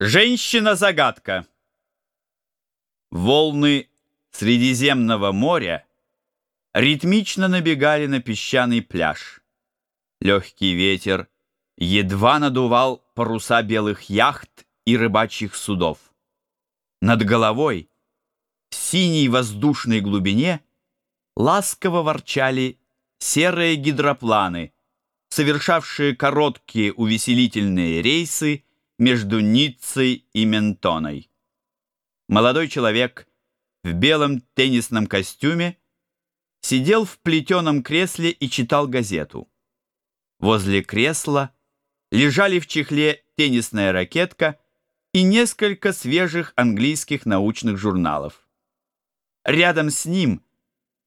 Женщина-загадка. Волны Средиземного моря ритмично набегали на песчаный пляж. Легкий ветер едва надувал паруса белых яхт и рыбачьих судов. Над головой, в синей воздушной глубине, ласково ворчали серые гидропланы, совершавшие короткие увеселительные рейсы между Ниццей и Ментоной. Молодой человек в белом теннисном костюме сидел в плетеном кресле и читал газету. Возле кресла лежали в чехле теннисная ракетка и несколько свежих английских научных журналов. Рядом с ним,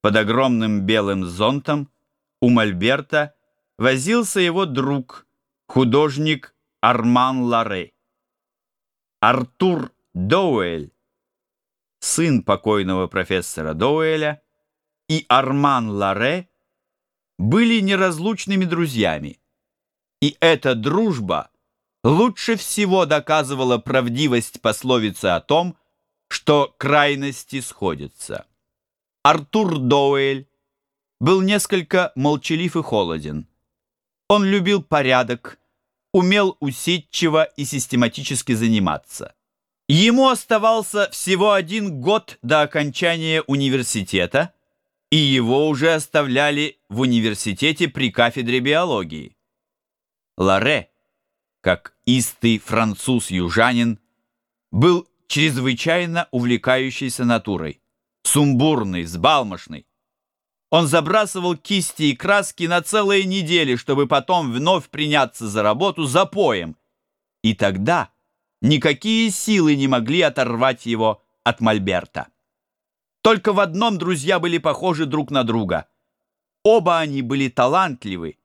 под огромным белым зонтом, у Мольберта возился его друг, художник Арман Ларе. Артур Доуэль, сын покойного профессора Доуэля, и Арман Ларе были неразлучными друзьями. И эта дружба лучше всего доказывала правдивость пословицы о том, что крайности сходятся. Артур Доуэль был несколько молчалив и холоден. Он любил порядок, умел усидчиво и систематически заниматься. Ему оставался всего один год до окончания университета, и его уже оставляли в университете при кафедре биологии. Ларе, как истый француз-южанин, был чрезвычайно увлекающейся натурой, сумбурный, сбалмошный. Он забрасывал кисти и краски на целые недели, чтобы потом вновь приняться за работу за поем. И тогда никакие силы не могли оторвать его от Мольберта. Только в одном друзья были похожи друг на друга. Оба они были талантливы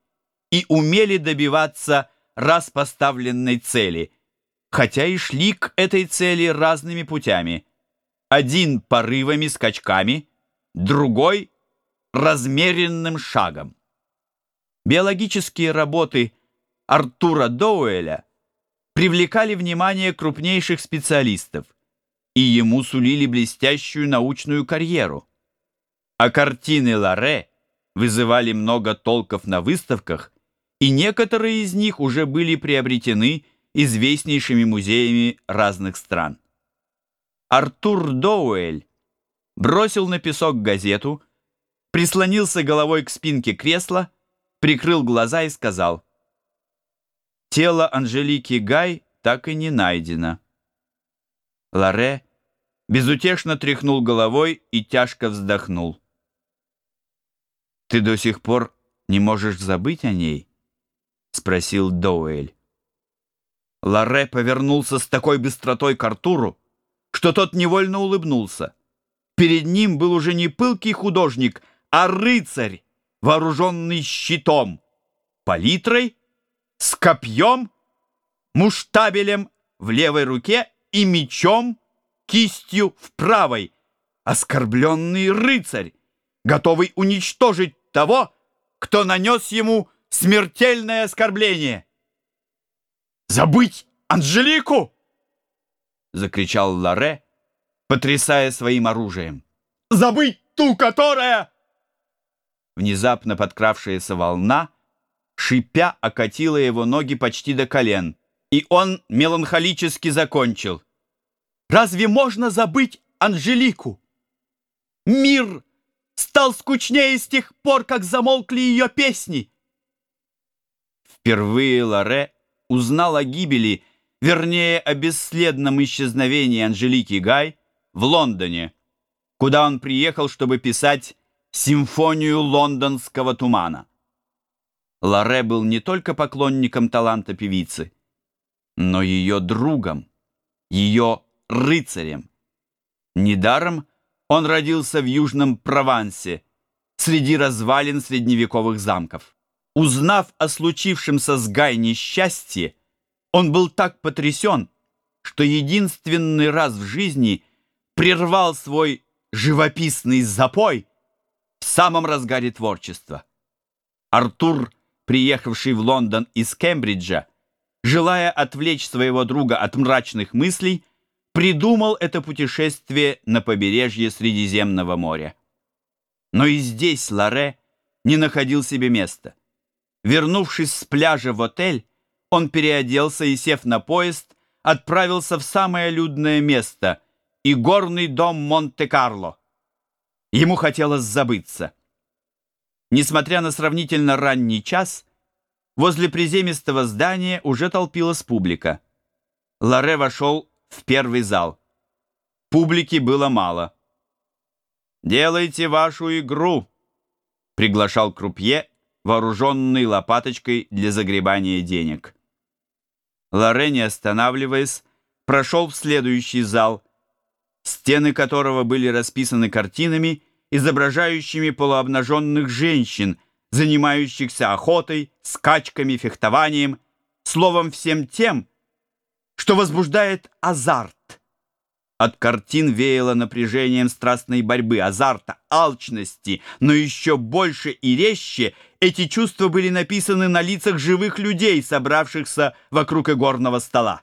и умели добиваться раз поставленной цели, хотя и шли к этой цели разными путями. Один порывами, скачками, другой размеренным шагом. Биологические работы Артура Доуэля привлекали внимание крупнейших специалистов и ему сулили блестящую научную карьеру. А картины Ларе вызывали много толков на выставках, и некоторые из них уже были приобретены известнейшими музеями разных стран. Артур Доуэль бросил на песок газету, прислонился головой к спинке кресла, прикрыл глаза и сказал, «Тело Анжелики Гай так и не найдено». Ларе безутешно тряхнул головой и тяжко вздохнул. «Ты до сих пор не можешь забыть о ней?» — спросил Доуэль. Ларе повернулся с такой быстротой к Артуру, что тот невольно улыбнулся. Перед ним был уже не пылкий художник, а рыцарь, вооруженный щитом, палитрой, с копьем, муштабелем в левой руке и мечом, кистью в правой. Оскорбленный рыцарь, готовый уничтожить того, кто нанес ему смертельное оскорбление. «Забыть Анжелику!» — закричал Ларе, потрясая своим оружием. «Забыть ту, которая...» Внезапно подкравшаяся волна, шипя, окатила его ноги почти до колен, и он меланхолически закончил. «Разве можно забыть Анжелику? Мир стал скучнее с тех пор, как замолкли ее песни!» Впервые Ларе узнал о гибели, вернее, о бесследном исчезновении Анжелики Гай в Лондоне, куда он приехал, чтобы писать симфонию лондонского тумана. Ларе был не только поклонником таланта певицы, но ее другом, ее рыцарем. Недаром он родился в Южном Провансе, среди развалин средневековых замков. Узнав о случившемся с Гай несчастье, он был так потрясен, что единственный раз в жизни прервал свой живописный запой самом разгаре творчества. Артур, приехавший в Лондон из Кембриджа, желая отвлечь своего друга от мрачных мыслей, придумал это путешествие на побережье Средиземного моря. Но и здесь Ларе не находил себе места. Вернувшись с пляжа в отель, он переоделся и, сев на поезд, отправился в самое людное место и горный дом Монте-Карло. Ему хотелось забыться. Несмотря на сравнительно ранний час, возле приземистого здания уже толпилась публика. Ларе вошел в первый зал. Публики было мало. «Делайте вашу игру», — приглашал крупье, вооруженный лопаточкой для загребания денег. Лоре, не останавливаясь, прошел в следующий зал, стены которого были расписаны картинами, изображающими полуобнаженных женщин, занимающихся охотой, скачками, фехтованием, словом, всем тем, что возбуждает азарт. От картин веяло напряжением страстной борьбы, азарта, алчности, но еще больше и резче эти чувства были написаны на лицах живых людей, собравшихся вокруг игорного стола.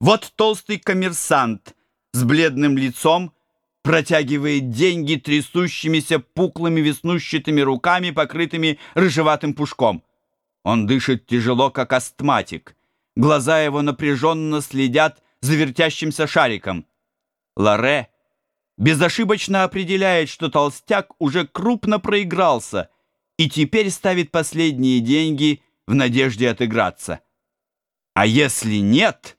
Вот толстый коммерсант с бледным лицом протягивает деньги трясущимися пуклыми веснущатыми руками, покрытыми рыжеватым пушком. Он дышит тяжело, как астматик. Глаза его напряженно следят за вертящимся шариком. Ларе безошибочно определяет, что толстяк уже крупно проигрался и теперь ставит последние деньги в надежде отыграться. А если нет,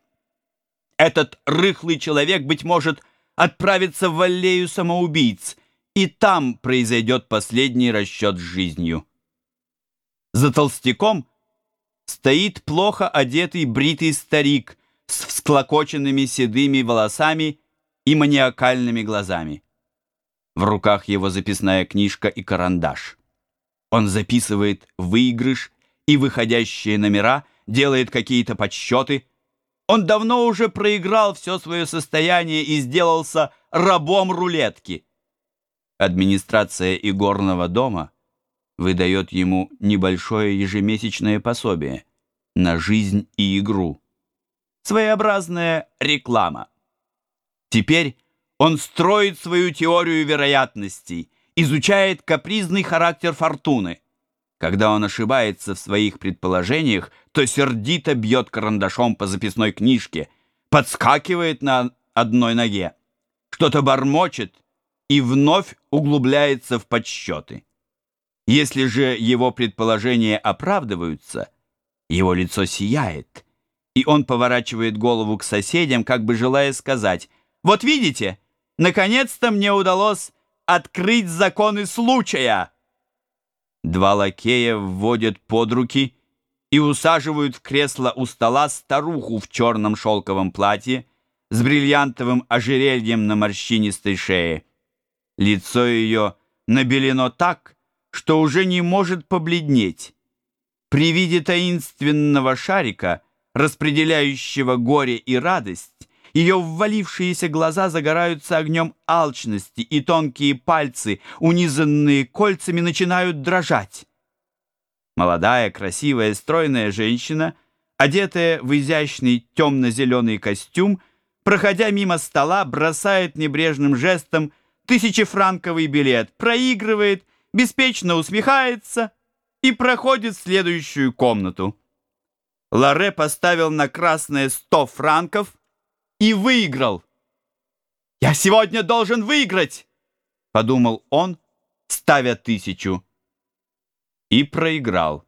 этот рыхлый человек, быть может, отправится в аллею самоубийц, и там произойдет последний расчет с жизнью. За толстяком стоит плохо одетый бритый старик с всклокоченными седыми волосами и маниакальными глазами. В руках его записная книжка и карандаш. Он записывает выигрыш и выходящие номера, делает какие-то подсчеты. Он давно уже проиграл все свое состояние и сделался рабом рулетки. Администрация игорного дома выдает ему небольшое ежемесячное пособие на жизнь и игру. Своеобразная реклама. Теперь он строит свою теорию вероятностей, изучает капризный характер фортуны. Когда он ошибается в своих предположениях, то сердито бьет карандашом по записной книжке, подскакивает на одной ноге, что-то бормочет и вновь углубляется в подсчеты. Если же его предположения оправдываются, его лицо сияет, и он поворачивает голову к соседям, как бы желая сказать – вот видите, наконец-то мне удалось открыть законы случая. Два лакея вводят под руки и усаживают в кресло у стола старуху в черном шелковом платье с бриллиантовым ожерельем на морщинистой шее. Лицо ее набелено так, что уже не может побледнеть. При виде таинственного шарика, распределяющего горе и радость, ее ввалившиеся глаза загораются огнем алчности, и тонкие пальцы, унизанные кольцами, начинают дрожать. Молодая, красивая, стройная женщина, одетая в изящный темно-зеленый костюм, проходя мимо стола, бросает небрежным жестом тысячефранковый билет, проигрывает, беспечно усмехается и проходит в следующую комнату. Ларе поставил на красное сто франков — и выиграл. «Я сегодня должен выиграть!» — подумал он, ставя тысячу. И проиграл.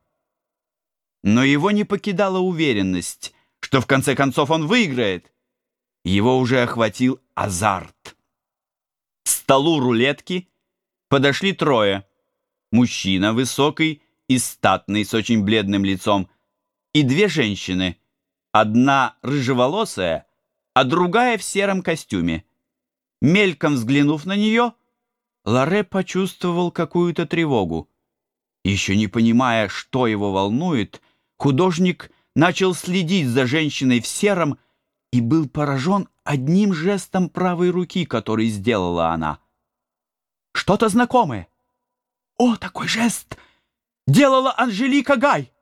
Но его не покидала уверенность, что в конце концов он выиграет. Его уже охватил азарт. К столу рулетки подошли трое. Мужчина высокий и статный, с очень бледным лицом, и две женщины. Одна рыжеволосая — а другая в сером костюме. Мельком взглянув на нее, Ларе почувствовал какую-то тревогу. Еще не понимая, что его волнует, художник начал следить за женщиной в сером и был поражен одним жестом правой руки, который сделала она. Что-то знакомое. О, такой жест! Делала Анжелика Гай!